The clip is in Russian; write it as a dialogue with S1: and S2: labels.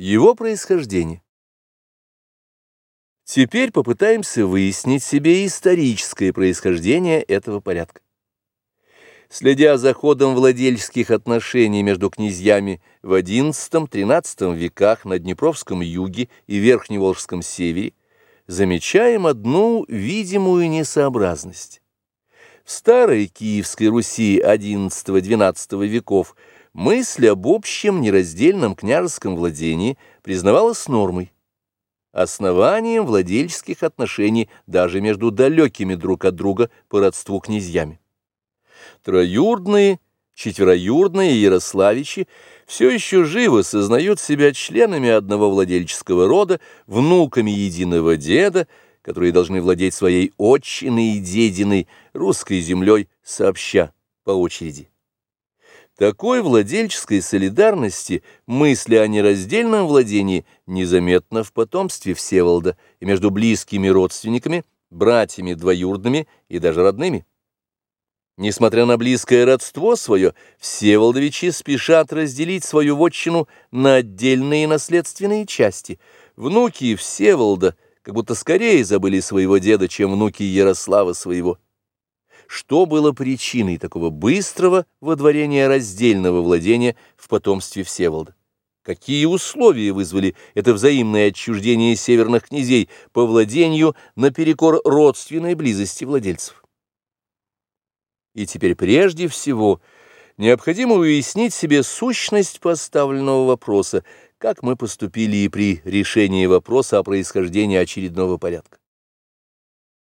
S1: Его происхождение. Теперь попытаемся выяснить себе историческое происхождение этого порядка. Следя за ходом владельческих отношений между князьями в XI-XIII веках на Днепровском юге и Верхневолжском севере, замечаем одну видимую несообразность. В старой Киевской Руси XI-XII веков – мысль об общем нераздельном княжеском владении признавалась нормой, основанием владельческих отношений даже между далекими друг от друга по родству князьями. Троюродные, четвероюродные Ярославичи все еще живо сознают себя членами одного владельческого рода, внуками единого деда, которые должны владеть своей отчиной и дединой, русской землей сообща по очереди. Такой владельческой солидарности мысли о нераздельном владении незаметно в потомстве Всеволода и между близкими родственниками, братьями двоюродными и даже родными. Несмотря на близкое родство свое, Всеволодовичи спешат разделить свою вотчину на отдельные наследственные части. Внуки Всеволода как будто скорее забыли своего деда, чем внуки Ярослава своего что было причиной такого быстрого водворения раздельного владения в потомстве Всеволода. Какие условия вызвали это взаимное отчуждение северных князей по владению наперекор родственной близости владельцев? И теперь прежде всего необходимо уяснить себе сущность поставленного вопроса, как мы поступили и при решении вопроса о происхождении очередного порядка.